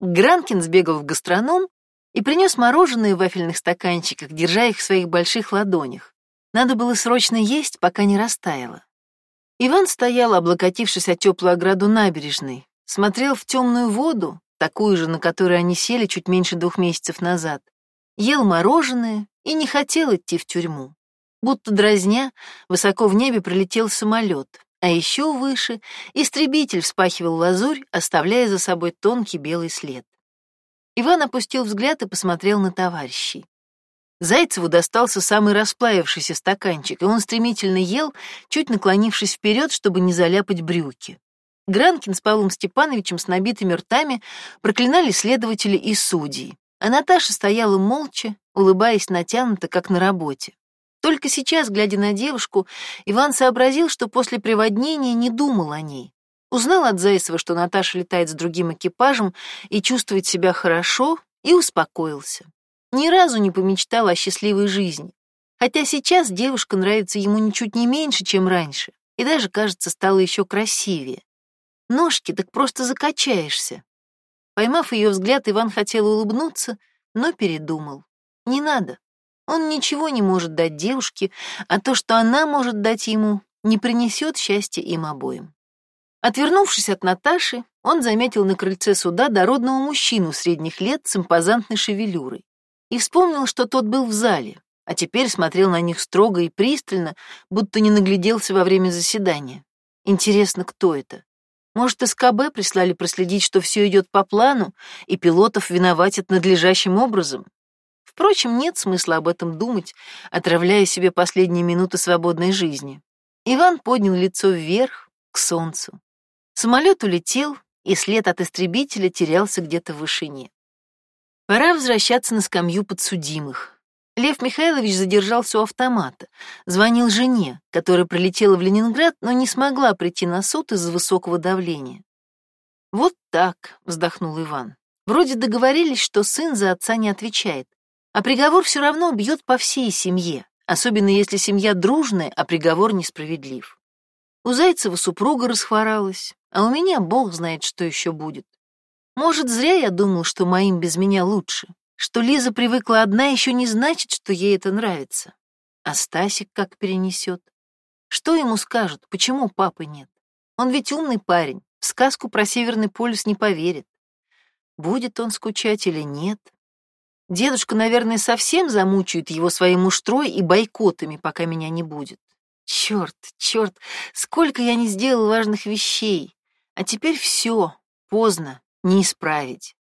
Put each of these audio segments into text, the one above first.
Гранкин сбегал в гастроном и принес мороженое в вафельных стаканчиках, держа их в своих больших ладонях. Надо было срочно есть, пока не растаяло. Иван стоял, облокотившись о теплую ограду набережной, смотрел в темную воду, такую же, на которой они сели чуть меньше двух месяцев назад, ел мороженое и не хотел идти в тюрьму. Будто дразня, высоко в небе пролетел самолет, а еще выше истребитель вспахивал лазурь, оставляя за собой тонкий белый след. Иван опустил взгляд и посмотрел на товарищей. Зайцеву достался самый расплавившийся стаканчик, и он стремительно ел, чуть наклонившись вперед, чтобы не заляпать брюки. Гранкин с Павлом Степановичем с набитыми ртами проклинали следователи и судьи, а Наташа стояла молча, улыбаясь натянуто, как на работе. Только сейчас, глядя на девушку, Иван сообразил, что после приводнения не думал о ней. Узнал от Зайцева, что Наташа летает с другим экипажем и чувствует себя хорошо, и успокоился. Ни разу не помечтал о счастливой жизни. Хотя сейчас девушка нравится ему ничуть не меньше, чем раньше, и даже, кажется, стала еще красивее. Ножки так просто закачаешься. Поймав ее взгляд, Иван хотел улыбнуться, но передумал. Не надо. Он ничего не может дать девушке, а то, что она может дать ему, не принесет счастья им обоим. Отвернувшись от Наташи, он заметил на крыльце суда дородного мужчину средних лет с импозантной шевелюрой и вспомнил, что тот был в зале, а теперь смотрел на них строго и пристально, будто не нагляделся во время заседания. Интересно, кто это? Может, СКБ прислали проследить, что все идет по плану, и пилотов виноватят надлежащим образом? Впрочем, нет смысла об этом думать, отравляя себе последние минуты свободной жизни. Иван поднял лицо вверх, к солнцу. Самолет улетел, и след от истребителя терялся где-то в вышине. Пора возвращаться на скамью подсудимых. Лев Михайлович задержался у автомата, звонил жене, которая прилетела в Ленинград, но не смогла прийти на суд из-за высокого давления. «Вот так», — вздохнул Иван. «Вроде договорились, что сын за отца не отвечает, а приговор все равно бьет по всей семье, особенно если семья дружная, а приговор несправедлив. У Зайцева супруга расхворалась, а у меня бог знает, что еще будет. Может, зря я думал, что моим без меня лучше. Что Лиза привыкла одна, еще не значит, что ей это нравится. А Стасик как перенесет? Что ему скажут, почему папы нет? Он ведь умный парень, в сказку про Северный полюс не поверит. Будет он скучать или нет? Дедушка, наверное, совсем замучает его своей муштрой и бойкотами, пока меня не будет. Черт, черт, сколько я не сделал важных вещей. А теперь все, поздно, не исправить.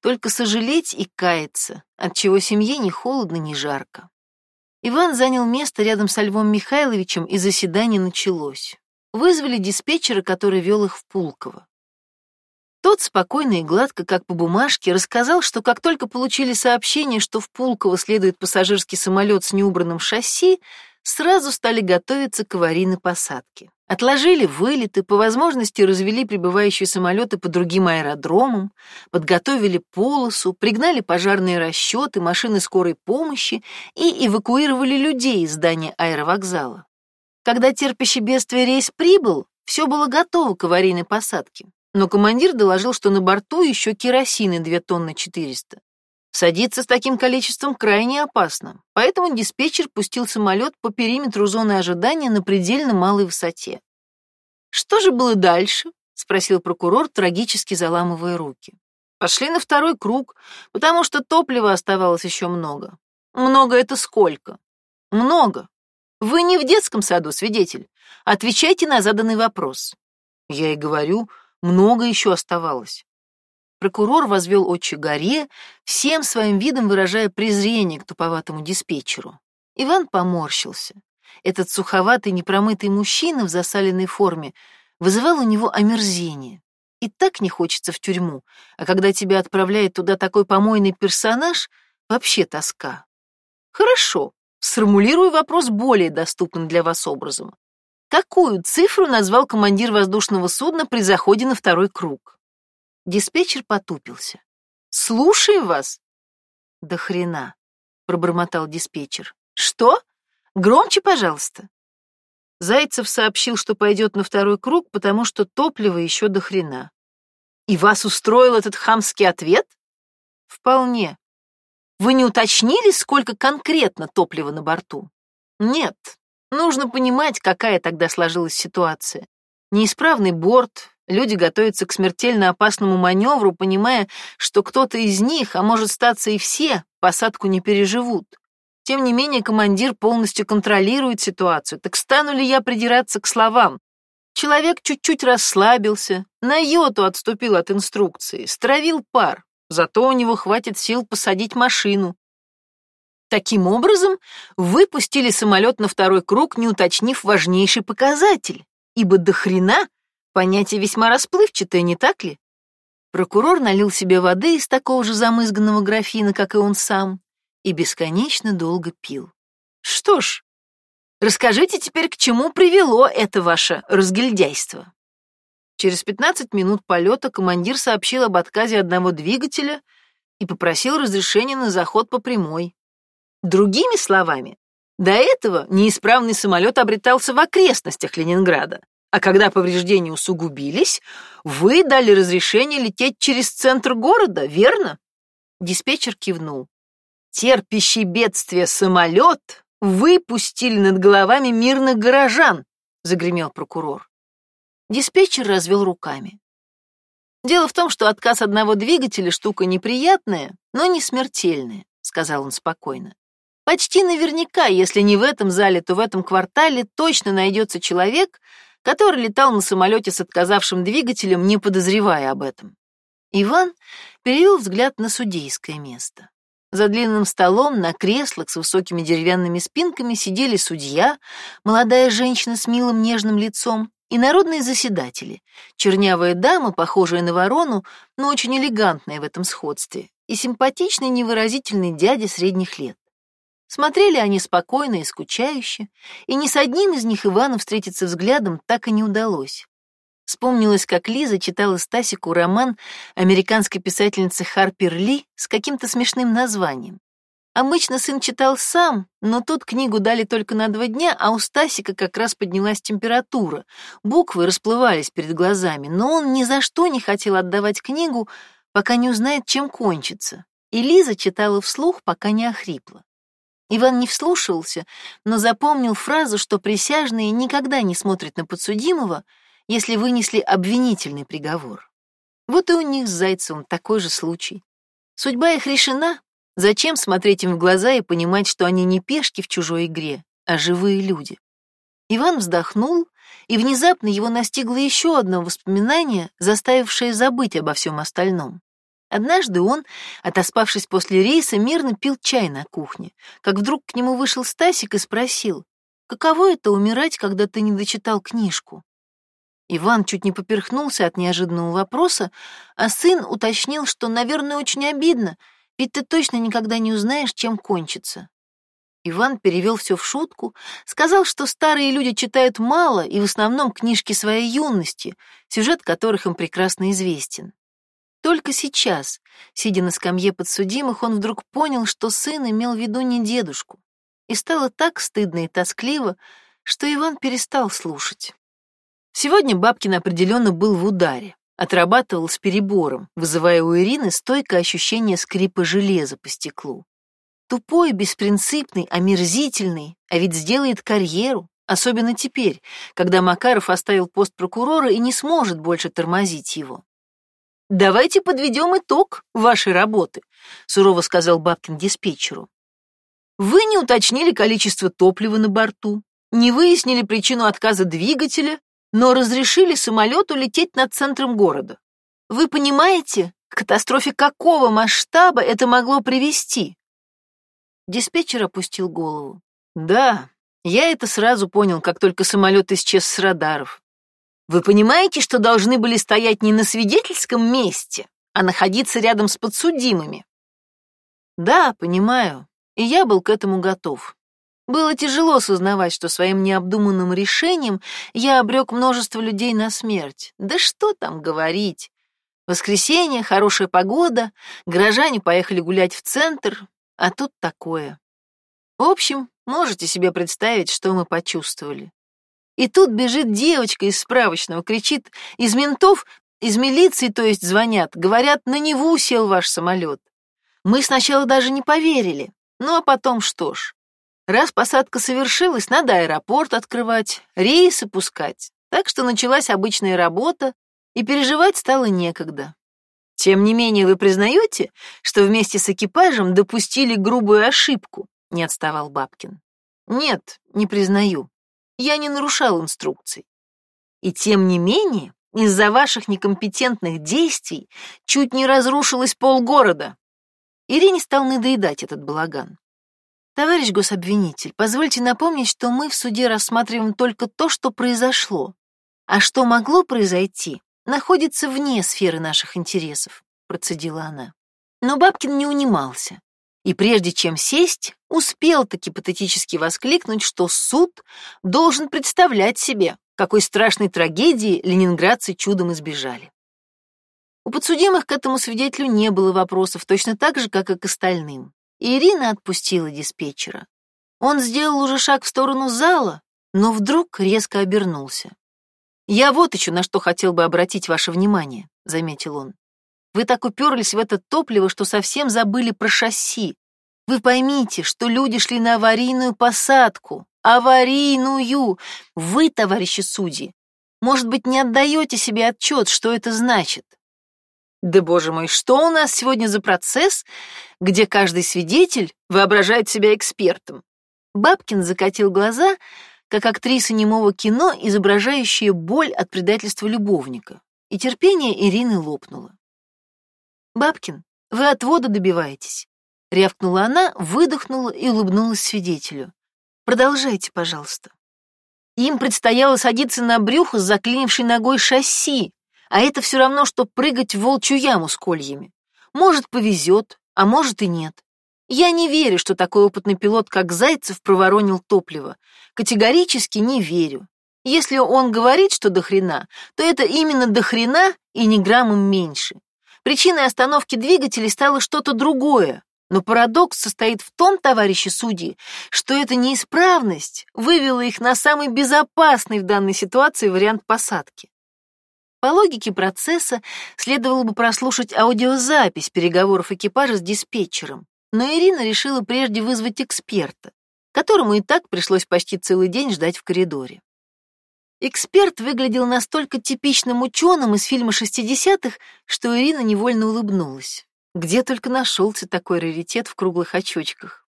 Только сожалеть и каяться, от чего семье ни холодно, ни жарко. Иван занял место рядом со Львом Михайловичем, и заседание началось. Вызвали диспетчера, который вел их в Пулково. Тот спокойно и гладко, как по бумажке, рассказал, что как только получили сообщение, что в Пулково следует пассажирский самолет с неубранным шасси, сразу стали готовиться к аварийной посадке. Отложили вылеты, по возможности развели прибывающие самолеты по другим аэродромам, подготовили полосу, пригнали пожарные расчеты, машины скорой помощи и эвакуировали людей из здания аэровокзала. Когда терпящий бедствие рейс прибыл, все было готово к аварийной посадке но командир доложил, что на борту еще керосины 2 тонны 400. Садиться с таким количеством крайне опасно, поэтому диспетчер пустил самолет по периметру зоны ожидания на предельно малой высоте. «Что же было дальше?» — спросил прокурор, трагически заламывая руки. «Пошли на второй круг, потому что топлива оставалось еще много». «Много — это сколько?» «Много. Вы не в детском саду, свидетель. Отвечайте на заданный вопрос». Я и говорю, много еще оставалось. Прокурор возвел очи горе, всем своим видом выражая презрение к туповатому диспетчеру. Иван поморщился. Этот суховатый, непромытый мужчина в засаленной форме вызывал у него омерзение. И так не хочется в тюрьму, а когда тебя отправляет туда такой помойный персонаж, вообще тоска. Хорошо, сформулирую вопрос более доступным для вас образом. Какую цифру назвал командир воздушного судна при заходе на второй круг? Диспетчер потупился. «Слушаю вас». «Да хрена», — пробормотал диспетчер. «Что? Громче, пожалуйста». Зайцев сообщил, что пойдет на второй круг, потому что топлива еще до хрена. И вас устроил этот хамский ответ? Вполне. Вы не уточнили, сколько конкретно топлива на борту? Нет. Нужно понимать, какая тогда сложилась ситуация. Неисправный борт, люди готовятся к смертельно опасному маневру, понимая, что кто-то из них, а может статься и все, посадку не переживут. Тем не менее, командир полностью контролирует ситуацию. Так стану ли я придираться к словам? Человек чуть-чуть расслабился, на йоту отступил от инструкции, стравил пар, зато у него хватит сил посадить машину. Таким образом, выпустили самолет на второй круг, не уточнив важнейший показатель, ибо до хрена понятие весьма расплывчатое, не так ли? Прокурор налил себе воды из такого же замызганного графина, как и он сам, и бесконечно долго пил. Что ж, расскажите теперь, к чему привело это ваше разгильдяйство. Через 15 минут полета командир сообщил об отказе одного двигателя и попросил разрешения на заход по прямой. Другими словами, до этого неисправный самолет обретался в окрестностях Ленинграда, а когда повреждения усугубились, вы дали разрешение лететь через центр города, верно? Диспетчер кивнул терпящий бедствие самолет выпустили над головами мирных горожан, загремел прокурор. Диспетчер развел руками. Дело в том, что отказ одного двигателя штука неприятная, но не смертельная, сказал он спокойно. Почти наверняка, если не в этом зале, то в этом квартале точно найдется человек, который летал на самолете с отказавшим двигателем, не подозревая об этом. Иван перевел взгляд на судейское место. За длинным столом на креслах с высокими деревянными спинками сидели судья, молодая женщина с милым нежным лицом и народные заседатели, чернявая дама, похожая на ворону, но очень элегантная в этом сходстве, и симпатичный невыразительный дядя средних лет. Смотрели они спокойно и скучающе, и ни с одним из них Ивану встретиться взглядом так и не удалось. Вспомнилось, как Лиза читала Стасику роман американской писательницы Харпер Ли с каким-то смешным названием. Обычно сын читал сам, но тут книгу дали только на два дня, а у Стасика как раз поднялась температура. Буквы расплывались перед глазами, но он ни за что не хотел отдавать книгу, пока не узнает, чем кончится. И Лиза читала вслух, пока не охрипла. Иван не вслушивался, но запомнил фразу, что присяжные никогда не смотрят на подсудимого, если вынесли обвинительный приговор. Вот и у них с Зайцевым такой же случай. Судьба их решена. Зачем смотреть им в глаза и понимать, что они не пешки в чужой игре, а живые люди? Иван вздохнул, и внезапно его настигло еще одно воспоминание, заставившее забыть обо всем остальном. Однажды он, отоспавшись после рейса, мирно пил чай на кухне, как вдруг к нему вышел Стасик и спросил, «Каково это умирать, когда ты не дочитал книжку?» Иван чуть не поперхнулся от неожиданного вопроса, а сын уточнил, что, наверное, очень обидно, ведь ты точно никогда не узнаешь, чем кончится. Иван перевел все в шутку, сказал, что старые люди читают мало и в основном книжки своей юности, сюжет которых им прекрасно известен. Только сейчас, сидя на скамье подсудимых, он вдруг понял, что сын имел в виду не дедушку. И стало так стыдно и тоскливо, что Иван перестал слушать. Сегодня Бабкин определенно был в ударе, отрабатывал с перебором, вызывая у Ирины стойкое ощущение скрипа железа по стеклу. Тупой, беспринципный, омерзительный, а ведь сделает карьеру, особенно теперь, когда Макаров оставил пост прокурора и не сможет больше тормозить его. «Давайте подведем итог вашей работы», — сурово сказал Бабкин диспетчеру. «Вы не уточнили количество топлива на борту, не выяснили причину отказа двигателя но разрешили самолету лететь над центром города. Вы понимаете, к катастрофе какого масштаба это могло привести? Диспетчер опустил голову. Да, я это сразу понял, как только самолет исчез с радаров. Вы понимаете, что должны были стоять не на свидетельском месте, а находиться рядом с подсудимыми? Да, понимаю, и я был к этому готов. Было тяжело сознавать, что своим необдуманным решением я обрек множество людей на смерть. Да что там говорить. Воскресенье, хорошая погода, горожане поехали гулять в центр, а тут такое. В общем, можете себе представить, что мы почувствовали. И тут бежит девочка из справочного, кричит, из ментов Из милиции, то есть, звонят, говорят, на Неву сел ваш самолет. Мы сначала даже не поверили. Ну а потом что ж, раз посадка совершилась, надо аэропорт открывать, рейсы пускать. Так что началась обычная работа, и переживать стало некогда. Тем не менее, вы признаете, что вместе с экипажем допустили грубую ошибку? Не отставал Бабкин. Нет, не признаю. Я не нарушал инструкций. И тем не менее, из-за ваших некомпетентных действий чуть не разрушилось полгорода. Ирине стал надоедать этот балаган. Товарищ гособвинитель, позвольте напомнить, что мы в суде рассматриваем только то, что произошло. А что могло произойти, находится вне сферы наших интересов, процедила она. Но Бабкин не унимался. И прежде чем сесть, успел таки патетически воскликнуть, что суд должен представлять себе, какой страшной трагедии ленинградцы чудом избежали. У подсудимых к этому свидетелю не было вопросов, точно так же, как и к остальным. И Ирина отпустила диспетчера. Он сделал уже шаг в сторону зала, но вдруг резко обернулся. «Я вот еще на что хотел бы обратить ваше внимание», — заметил он. «Вы так уперлись в это топливо, что совсем забыли про шасси. Вы поймите, что люди шли на аварийную посадку. Аварийную! Вы, товарищи судьи, может быть, не отдаете себе отчет, что это значит. Да, боже мой, что у нас сегодня за процесс, где каждый свидетель воображает себя экспертом? Бабкин закатил глаза, как актриса немого кино, изображающая боль от предательства любовника, и терпение Ирины лопнуло. «Бабкин, вы отвода добиваетесь», — рявкнула она, выдохнула и улыбнулась свидетелю. «Продолжайте, пожалуйста». Им предстояло садиться на брюхо с заклинившей ногой шасси, а это все равно, что прыгать в волчью яму с кольями. Может, повезет, а может и нет. Я не верю, что такой опытный пилот, как Зайцев, проворонил топливо. Категорически не верю. Если он говорит, что до хрена, то это именно до хрена и ни граммом меньше. Причиной остановки двигателей стало что-то другое. Но парадокс состоит в том, товарищи судьи, что эта неисправность вывела их на самый безопасный в данной ситуации вариант посадки. По логике процесса следовало бы прослушать аудиозапись переговоров экипажа с диспетчером, но Ирина решила прежде вызвать эксперта, которому и так пришлось почти целый день ждать в коридоре. Эксперт выглядел настолько типичным ученым из фильма 60-х, что Ирина невольно улыбнулась. Где только нашелся такой раритет в круглых очочках.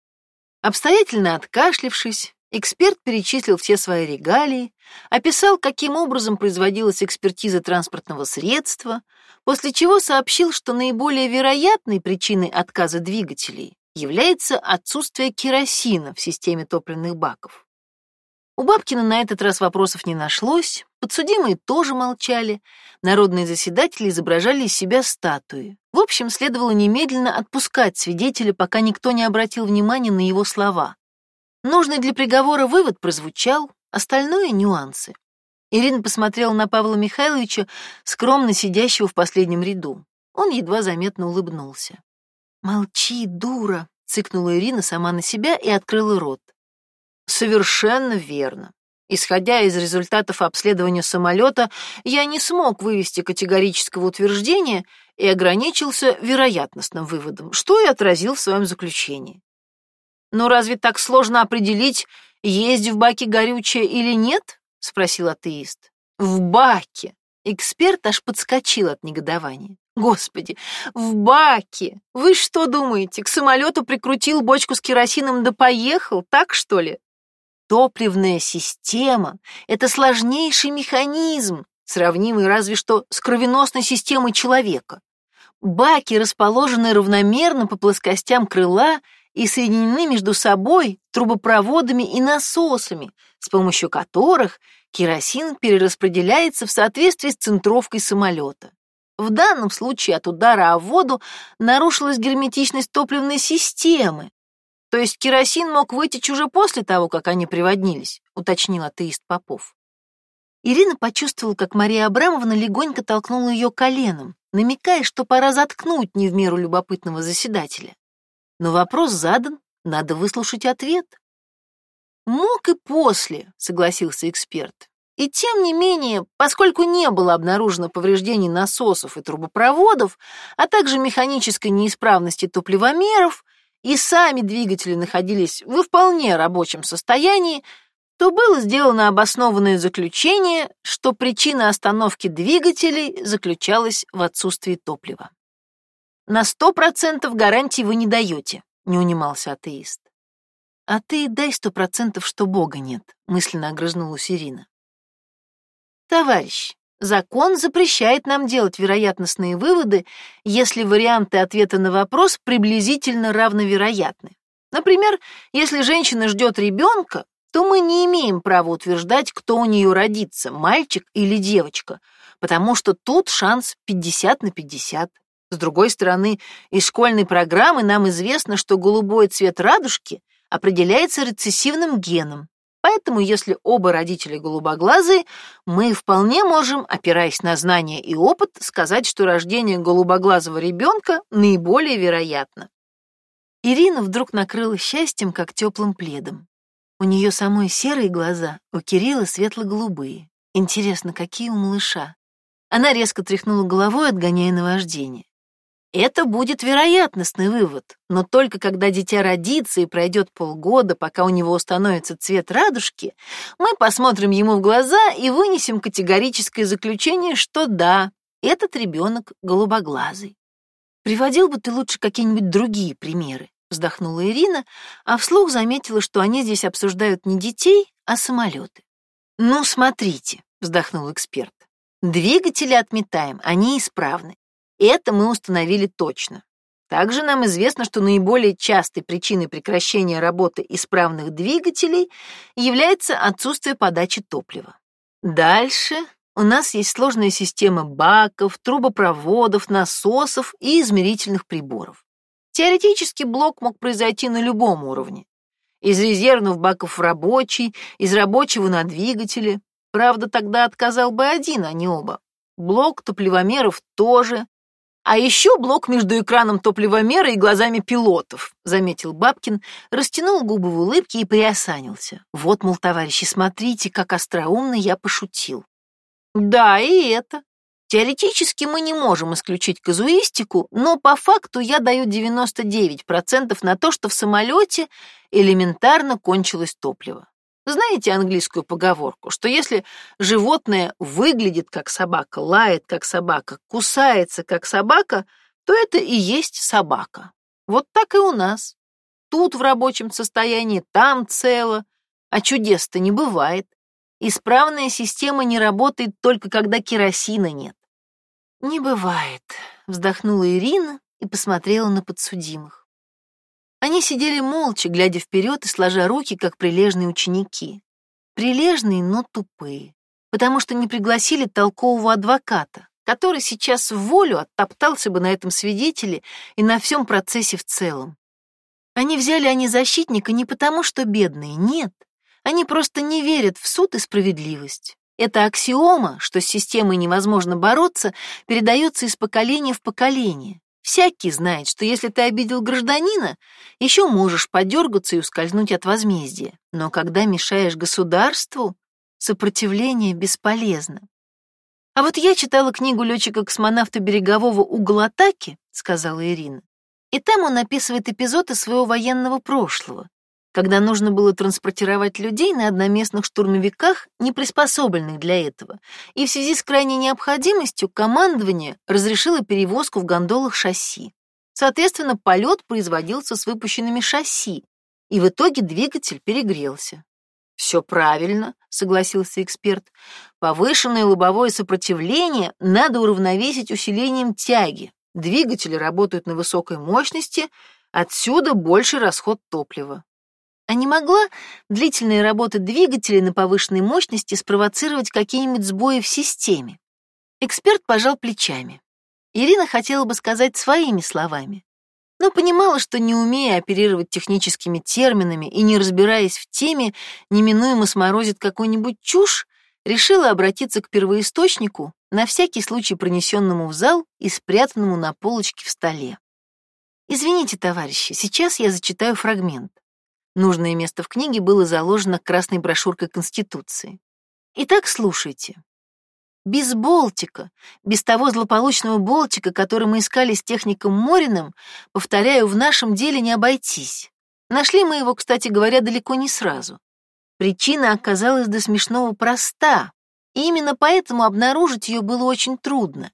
Обстоятельно откашлившись, эксперт перечислил все свои регалии, описал, каким образом производилась экспертиза транспортного средства, после чего сообщил, что наиболее вероятной причиной отказа двигателей является отсутствие керосина в системе топливных баков. У Бабкина на этот раз вопросов не нашлось, подсудимые тоже молчали, народные заседатели изображали из себя статуи. В общем, следовало немедленно отпускать свидетеля, пока никто не обратил внимания на его слова. Нужный для приговора вывод прозвучал, остальное — нюансы. Ирина посмотрела на Павла Михайловича, скромно сидящего в последнем ряду. Он едва заметно улыбнулся. «Молчи, дура!» — цыкнула Ирина сама на себя и открыла рот. «Совершенно верно. Исходя из результатов обследования самолета, я не смог вывести категорического утверждения и ограничился вероятностным выводом, что и отразил в своем заключении. Но разве так сложно определить, есть в баке горючее или нет? спросил атеист. В баке. Эксперт аж подскочил от негодования. Господи, в баке! Вы что думаете, к самолету прикрутил бочку с керосином да поехал, так что ли? Топливная система — это сложнейший механизм, сравнимый разве что с кровеносной системой человека. Баки расположены равномерно по плоскостям крыла и соединены между собой трубопроводами и насосами, с помощью которых керосин перераспределяется в соответствии с центровкой самолета. В данном случае от удара о воду нарушилась герметичность топливной системы. То есть керосин мог вытечь уже после того, как они приводнились, уточнил атеист Попов. Ирина почувствовала, как Мария Абрамовна легонько толкнула ее коленом, намекая, что пора заткнуть не в меру любопытного заседателя. Но вопрос задан, надо выслушать ответ. Мог и после, согласился эксперт. И тем не менее, поскольку не было обнаружено повреждений насосов и трубопроводов, а также механической неисправности топливомеров, и сами двигатели находились в вполне рабочем состоянии, то было сделано обоснованное заключение, что причина остановки двигателей заключалась в отсутствии топлива. «На сто процентов гарантии вы не даете», — не унимался атеист. «А ты дай сто процентов, что Бога нет», — мысленно огрызнулась Ирина. «Товарищ, закон запрещает нам делать вероятностные выводы, если варианты ответа на вопрос приблизительно равновероятны. Например, если женщина ждет ребенка, то мы не имеем права утверждать, кто у нее родится, мальчик или девочка, потому что тут шанс 50 на 50. С другой стороны, из школьной программы нам известно, что голубой цвет радужки определяется рецессивным геном. Поэтому, если оба родителя голубоглазые, мы вполне можем, опираясь на знания и опыт, сказать, что рождение голубоглазого ребенка наиболее вероятно. Ирина вдруг накрыла счастьем, как теплым пледом. У нее самой серые глаза, у Кирилла светло-голубые. Интересно, какие у малыша? Она резко тряхнула головой, отгоняя наваждение. Это будет вероятностный вывод, но только когда дитя родится и пройдет полгода, пока у него установится цвет радужки, мы посмотрим ему в глаза и вынесем категорическое заключение, что да, этот ребенок голубоглазый. Приводил бы ты лучше какие-нибудь другие примеры, вздохнула Ирина, а вслух заметила, что они здесь обсуждают не детей, а самолеты. Ну, смотрите, вздохнул эксперт. Двигатели отметаем, они исправны. Это мы установили точно. Также нам известно, что наиболее частой причиной прекращения работы исправных двигателей является отсутствие подачи топлива. Дальше у нас есть сложная система баков, трубопроводов, насосов и измерительных приборов. Теоретически блок мог произойти на любом уровне. Из резервных баков в рабочий, из рабочего на двигатели. Правда, тогда отказал бы один, а не оба. Блок топливомеров тоже, а еще блок между экраном топливомера и глазами пилотов, заметил Бабкин, растянул губы в улыбке и приосанился. Вот, мол, товарищи, смотрите, как остроумно я пошутил. Да, и это. Теоретически мы не можем исключить казуистику, но по факту я даю 99% на то, что в самолете элементарно кончилось топливо. Знаете английскую поговорку, что если животное выглядит как собака, лает как собака, кусается как собака, то это и есть собака. Вот так и у нас. Тут в рабочем состоянии, там цело, а чудес-то не бывает. Исправная система не работает только когда керосина нет. Не бывает, вздохнула Ирина и посмотрела на подсудимых. Они сидели молча, глядя вперед и сложа руки, как прилежные ученики. Прилежные, но тупые, потому что не пригласили толкового адвоката, который сейчас в волю оттоптался бы на этом свидетеле и на всем процессе в целом. Они взяли они защитника не потому, что бедные, нет. Они просто не верят в суд и справедливость. Это аксиома, что с системой невозможно бороться, передается из поколения в поколение. Всякий знает, что если ты обидел гражданина, еще можешь подергаться и ускользнуть от возмездия. Но когда мешаешь государству, сопротивление бесполезно. А вот я читала книгу летчика-космонавта берегового «Угол атаки», — сказала Ирина, и там он описывает эпизоды своего военного прошлого, когда нужно было транспортировать людей на одноместных штурмовиках, не приспособленных для этого, и в связи с крайней необходимостью командование разрешило перевозку в гондолах шасси. Соответственно, полет производился с выпущенными шасси, и в итоге двигатель перегрелся. «Все правильно», — согласился эксперт. «Повышенное лобовое сопротивление надо уравновесить усилением тяги. Двигатели работают на высокой мощности, отсюда больший расход топлива. А не могла длительная работа двигателей на повышенной мощности спровоцировать какие-нибудь сбои в системе? Эксперт пожал плечами. Ирина хотела бы сказать своими словами, но понимала, что не умея оперировать техническими терминами и не разбираясь в теме, неминуемо сморозит какую-нибудь чушь, решила обратиться к первоисточнику, на всякий случай пронесенному в зал и спрятанному на полочке в столе. Извините, товарищи, сейчас я зачитаю фрагмент. Нужное место в книге было заложено красной брошюркой Конституции. Итак, слушайте. Без болтика, без того злополучного болтика, который мы искали с техником Мориным, повторяю, в нашем деле не обойтись. Нашли мы его, кстати говоря, далеко не сразу. Причина оказалась до смешного проста, и именно поэтому обнаружить ее было очень трудно.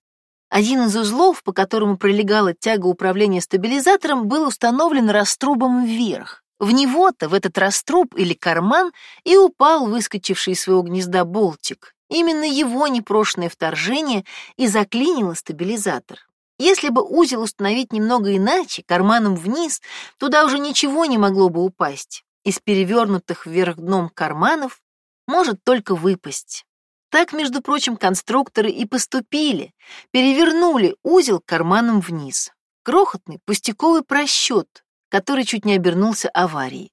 Один из узлов, по которому пролегала тяга управления стабилизатором, был установлен раструбом вверх. В него-то, в этот раструб или карман, и упал выскочивший из своего гнезда болтик. Именно его непрошенное вторжение и заклинило стабилизатор. Если бы узел установить немного иначе, карманом вниз, туда уже ничего не могло бы упасть. Из перевернутых вверх дном карманов может только выпасть. Так, между прочим, конструкторы и поступили, перевернули узел карманом вниз. Крохотный пустяковый просчет, который чуть не обернулся аварией.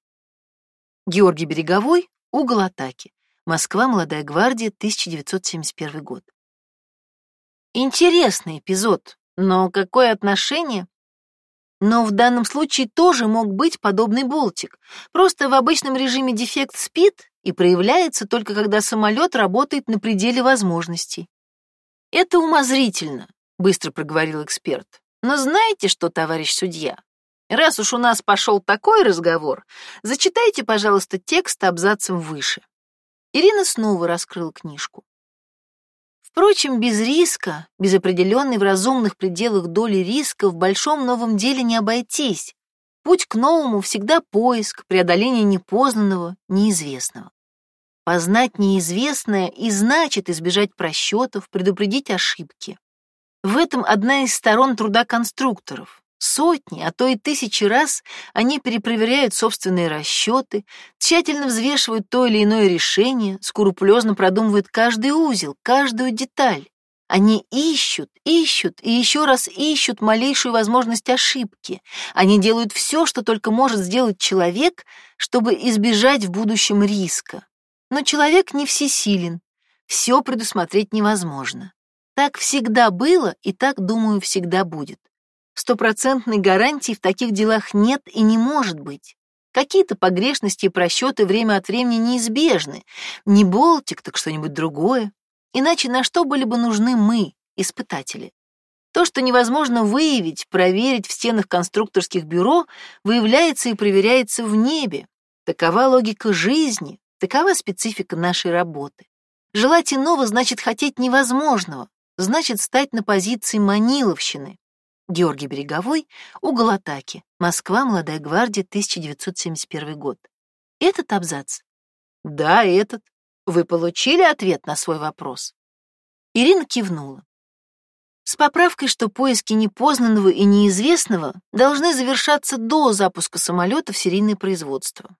Георгий Береговой, угол атаки. Москва, Молодая гвардия, 1971 год. Интересный эпизод, но какое отношение? Но в данном случае тоже мог быть подобный болтик. Просто в обычном режиме дефект спит и проявляется только когда самолет работает на пределе возможностей. Это умозрительно, быстро проговорил эксперт. Но знаете что, товарищ судья? Раз уж у нас пошел такой разговор, зачитайте, пожалуйста, текст абзацем выше. Ирина снова раскрыла книжку. Впрочем, без риска, без определенной в разумных пределах доли риска в большом новом деле не обойтись. Путь к новому всегда поиск, преодоление непознанного, неизвестного. Познать неизвестное и значит избежать просчетов, предупредить ошибки. В этом одна из сторон труда конструкторов. Сотни, а то и тысячи раз они перепроверяют собственные расчеты, тщательно взвешивают то или иное решение, скрупулезно продумывают каждый узел, каждую деталь. Они ищут, ищут и еще раз ищут малейшую возможность ошибки. Они делают все, что только может сделать человек, чтобы избежать в будущем риска. Но человек не всесилен, все предусмотреть невозможно. Так всегда было и так, думаю, всегда будет. Стопроцентной гарантии в таких делах нет и не может быть. Какие-то погрешности и просчеты время от времени неизбежны. Не болтик, так что-нибудь другое. Иначе на что были бы нужны мы, испытатели? То, что невозможно выявить, проверить в стенах конструкторских бюро, выявляется и проверяется в небе. Такова логика жизни, такова специфика нашей работы. Желать иного значит хотеть невозможного, значит стать на позиции маниловщины, Георгий Береговой, угол атаки, Москва, Молодая гвардия, 1971 год. Этот абзац? Да, этот. Вы получили ответ на свой вопрос? Ирина кивнула. С поправкой, что поиски непознанного и неизвестного должны завершаться до запуска самолета в серийное производство.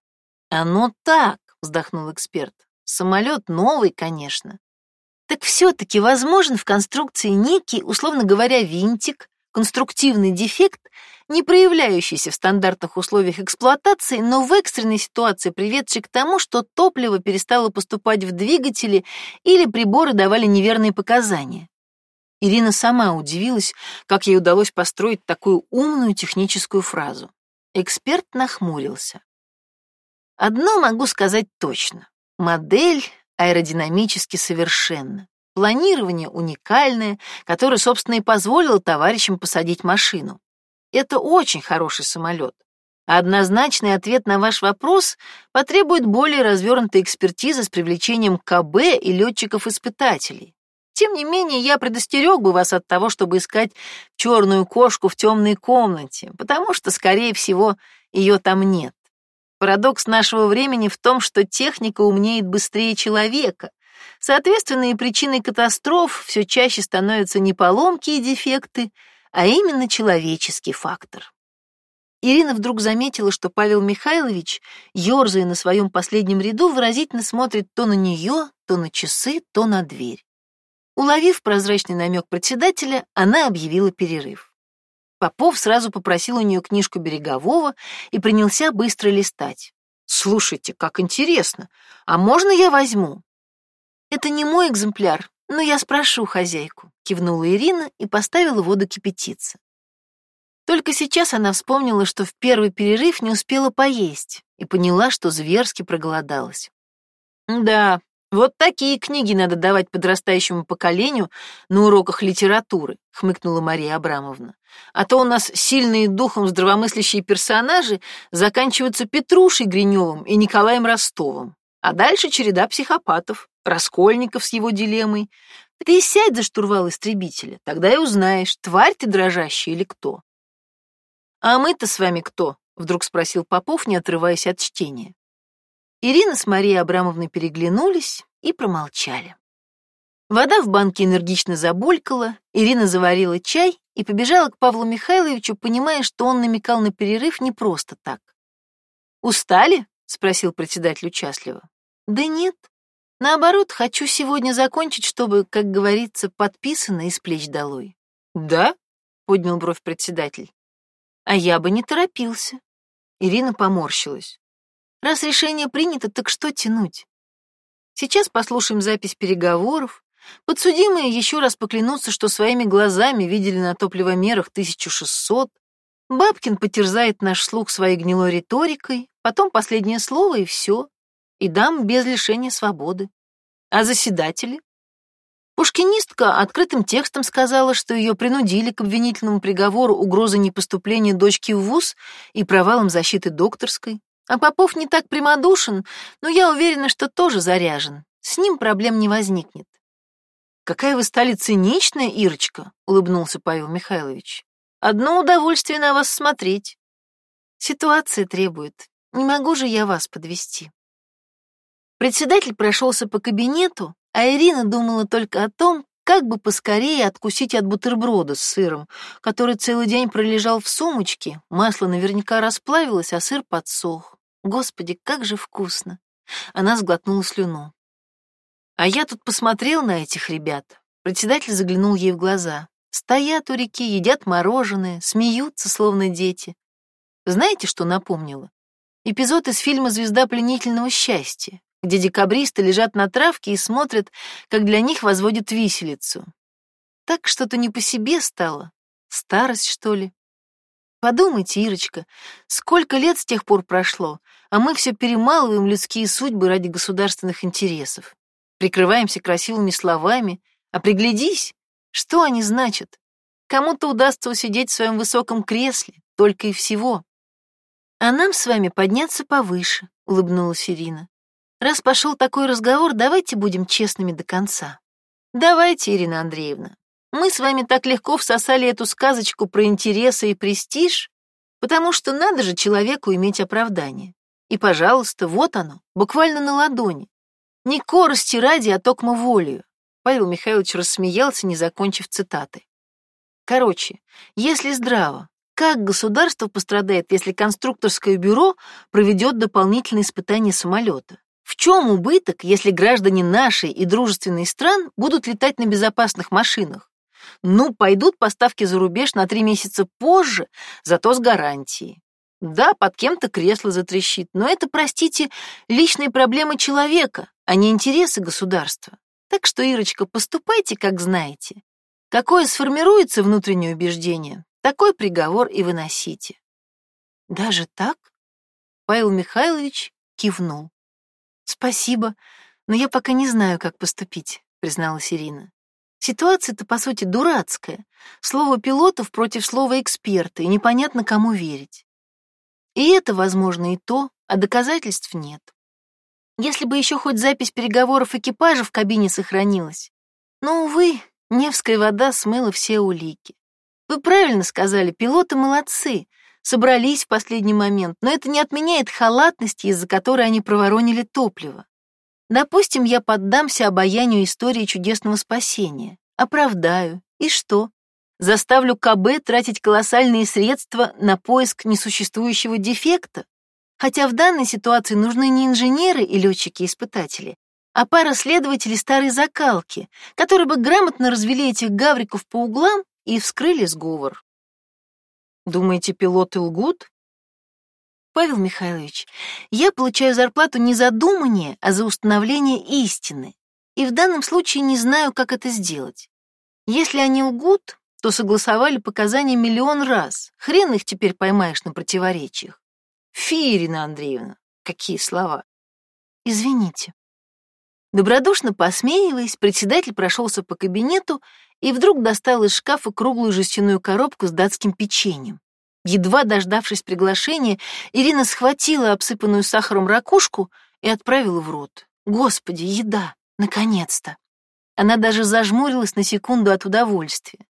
Оно так, вздохнул эксперт. Самолет новый, конечно. Так все-таки возможен в конструкции некий, условно говоря, винтик, конструктивный дефект, не проявляющийся в стандартных условиях эксплуатации, но в экстренной ситуации приведший к тому, что топливо перестало поступать в двигатели или приборы давали неверные показания. Ирина сама удивилась, как ей удалось построить такую умную техническую фразу. Эксперт нахмурился. Одно могу сказать точно. Модель аэродинамически совершенна. Планирование уникальное, которое, собственно, и позволило товарищам посадить машину. Это очень хороший самолет. Однозначный ответ на ваш вопрос потребует более развернутой экспертизы с привлечением КБ и летчиков-испытателей. Тем не менее, я предостерег бы вас от того, чтобы искать черную кошку в темной комнате, потому что, скорее всего, ее там нет. Парадокс нашего времени в том, что техника умнеет быстрее человека, Соответственно, и причиной катастроф все чаще становятся не поломки и дефекты, а именно человеческий фактор. Ирина вдруг заметила, что Павел Михайлович, ерзая на своем последнем ряду, выразительно смотрит то на нее, то на часы, то на дверь. Уловив прозрачный намек председателя, она объявила перерыв. Попов сразу попросил у нее книжку Берегового и принялся быстро листать. «Слушайте, как интересно! А можно я возьму?» «Это не мой экземпляр, но я спрошу хозяйку», — кивнула Ирина и поставила воду кипятиться. Только сейчас она вспомнила, что в первый перерыв не успела поесть и поняла, что зверски проголодалась. «Да, Вот такие книги надо давать подрастающему поколению на уроках литературы, хмыкнула Мария Абрамовна. А то у нас сильные духом здравомыслящие персонажи заканчиваются Петрушей Гриневым и Николаем Ростовым. А дальше череда психопатов, Раскольников с его дилеммой. Ты сядь за штурвал истребителя, тогда и узнаешь, тварь ты дрожащая или кто. А мы-то с вами кто? Вдруг спросил Попов, не отрываясь от чтения. Ирина с Марией Абрамовной переглянулись и промолчали. Вода в банке энергично забулькала, Ирина заварила чай и побежала к Павлу Михайловичу, понимая, что он намекал на перерыв не просто так. «Устали?» — спросил председатель участливо. «Да нет. Наоборот, хочу сегодня закончить, чтобы, как говорится, подписано из плеч долой». «Да?» — поднял бровь председатель. «А я бы не торопился». Ирина поморщилась. «Раз решение принято, так что тянуть? Сейчас послушаем запись переговоров, Подсудимые еще раз поклянутся, что своими глазами видели на топливомерах 1600. Бабкин потерзает наш слух своей гнилой риторикой, потом последнее слово и все. И дам без лишения свободы. А заседатели? Пушкинистка открытым текстом сказала, что ее принудили к обвинительному приговору угрозы непоступления дочки в ВУЗ и провалом защиты докторской. А Попов не так прямодушен, но я уверена, что тоже заряжен. С ним проблем не возникнет. «Какая вы стали циничная, Ирочка!» — улыбнулся Павел Михайлович. «Одно удовольствие на вас смотреть. Ситуация требует. Не могу же я вас подвести. Председатель прошелся по кабинету, а Ирина думала только о том, как бы поскорее откусить от бутерброда с сыром, который целый день пролежал в сумочке, масло наверняка расплавилось, а сыр подсох. Господи, как же вкусно! Она сглотнула слюну. А я тут посмотрел на этих ребят. Председатель заглянул ей в глаза. Стоят у реки, едят мороженое, смеются, словно дети. Знаете, что напомнило? Эпизод из фильма «Звезда пленительного счастья», где декабристы лежат на травке и смотрят, как для них возводят виселицу. Так что-то не по себе стало. Старость, что ли? Подумайте, Ирочка, сколько лет с тех пор прошло, а мы все перемалываем людские судьбы ради государственных интересов прикрываемся красивыми словами, а приглядись, что они значат. Кому-то удастся усидеть в своем высоком кресле, только и всего. А нам с вами подняться повыше, улыбнулась Ирина. Раз пошел такой разговор, давайте будем честными до конца. Давайте, Ирина Андреевна. Мы с вами так легко всосали эту сказочку про интересы и престиж, потому что надо же человеку иметь оправдание. И, пожалуйста, вот оно, буквально на ладони. Не корости ради, а токмо волею. Павел Михайлович рассмеялся, не закончив цитаты. Короче, если здраво, как государство пострадает, если конструкторское бюро проведет дополнительные испытания самолета? В чем убыток, если граждане нашей и дружественных стран будут летать на безопасных машинах? Ну, пойдут поставки за рубеж на три месяца позже, зато с гарантией. Да, под кем-то кресло затрещит, но это, простите, личные проблемы человека, а не интересы государства. Так что, Ирочка, поступайте, как знаете. Какое сформируется внутреннее убеждение, такой приговор и выносите. Даже так? Павел Михайлович кивнул. Спасибо, но я пока не знаю, как поступить, призналась Ирина. Ситуация-то, по сути, дурацкая. Слово пилотов против слова эксперта, и непонятно, кому верить. И это, возможно, и то, а доказательств нет. Если бы еще хоть запись переговоров экипажа в кабине сохранилась. Но, увы, Невская вода смыла все улики. Вы правильно сказали, пилоты молодцы, собрались в последний момент, но это не отменяет халатности, из-за которой они проворонили топливо. Допустим, я поддамся обаянию истории чудесного спасения, оправдаю, и что? заставлю КБ тратить колоссальные средства на поиск несуществующего дефекта. Хотя в данной ситуации нужны не инженеры и летчики-испытатели, а пара следователей старой закалки, которые бы грамотно развели этих гавриков по углам и вскрыли сговор. Думаете, пилоты лгут? Павел Михайлович, я получаю зарплату не за думание, а за установление истины. И в данном случае не знаю, как это сделать. Если они лгут, то согласовали показания миллион раз. Хрен их теперь поймаешь на противоречиях. Фи, Андреевна, какие слова. Извините. Добродушно посмеиваясь, председатель прошелся по кабинету и вдруг достал из шкафа круглую жестяную коробку с датским печеньем. Едва дождавшись приглашения, Ирина схватила обсыпанную сахаром ракушку и отправила в рот. Господи, еда! Наконец-то! Она даже зажмурилась на секунду от удовольствия.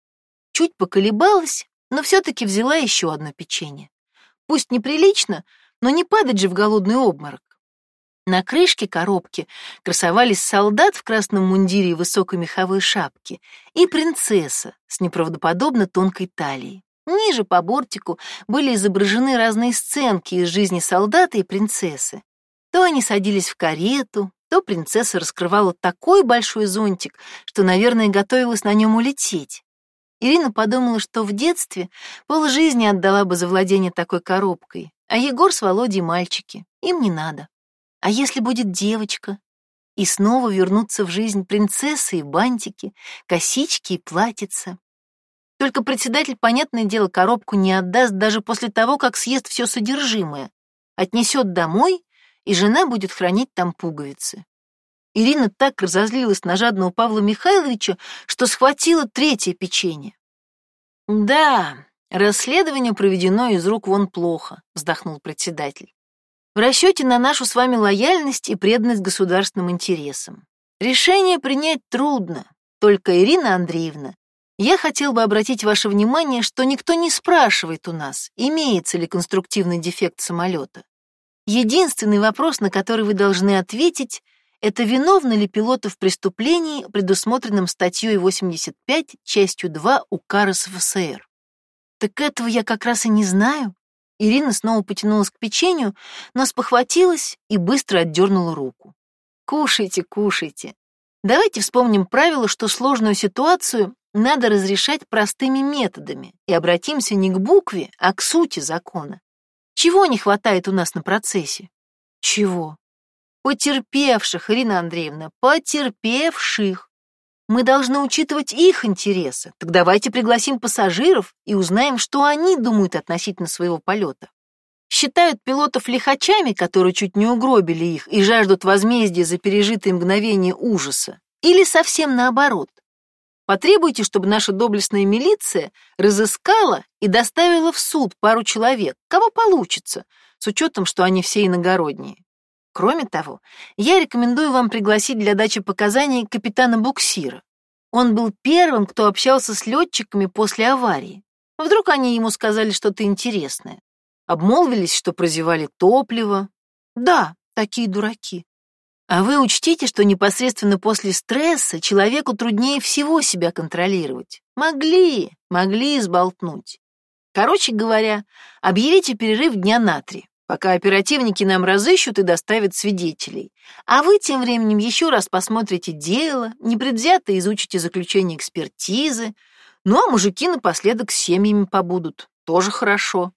Чуть поколебалась, но все-таки взяла еще одно печенье. Пусть неприлично, но не падать же в голодный обморок. На крышке коробки красовались солдат в красном мундире и высокой меховой шапке и принцесса с неправдоподобно тонкой талией. Ниже по бортику были изображены разные сценки из жизни солдата и принцессы. То они садились в карету, то принцесса раскрывала такой большой зонтик, что, наверное, готовилась на нем улететь. Ирина подумала, что в детстве полжизни отдала бы за владение такой коробкой, а Егор с Володей мальчики, им не надо. А если будет девочка? И снова вернуться в жизнь принцессы и бантики, косички и платьица. Только председатель, понятное дело, коробку не отдаст даже после того, как съест все содержимое. Отнесет домой, и жена будет хранить там пуговицы. Ирина так разозлилась на жадного Павла Михайловича, что схватила третье печенье. «Да, расследование проведено из рук вон плохо», — вздохнул председатель в расчете на нашу с вами лояльность и преданность государственным интересам. Решение принять трудно, только, Ирина Андреевна, я хотел бы обратить ваше внимание, что никто не спрашивает у нас, имеется ли конструктивный дефект самолета. Единственный вопрос, на который вы должны ответить, это виновны ли пилоты в преступлении, предусмотренном статьей 85, частью 2 УК РСФСР. Так этого я как раз и не знаю. Ирина снова потянулась к печенью, но спохватилась и быстро отдернула руку. «Кушайте, кушайте. Давайте вспомним правило, что сложную ситуацию надо разрешать простыми методами и обратимся не к букве, а к сути закона. Чего не хватает у нас на процессе? Чего? Потерпевших, Ирина Андреевна, потерпевших. Мы должны учитывать их интересы. Так давайте пригласим пассажиров и узнаем, что они думают относительно своего полета. Считают пилотов лихачами, которые чуть не угробили их и жаждут возмездия за пережитые мгновения ужаса. Или совсем наоборот. Потребуйте, чтобы наша доблестная милиция разыскала и доставила в суд пару человек, кого получится, с учетом, что они все иногородние. Кроме того, я рекомендую вам пригласить для дачи показаний капитана буксира. Он был первым, кто общался с летчиками после аварии. Вдруг они ему сказали что-то интересное. Обмолвились, что прозевали топливо. Да, такие дураки. А вы учтите, что непосредственно после стресса человеку труднее всего себя контролировать. Могли, могли сболтнуть. Короче говоря, объявите перерыв дня на три пока оперативники нам разыщут и доставят свидетелей. А вы тем временем еще раз посмотрите дело, непредвзято изучите заключение экспертизы, ну а мужики напоследок с семьями побудут. Тоже хорошо.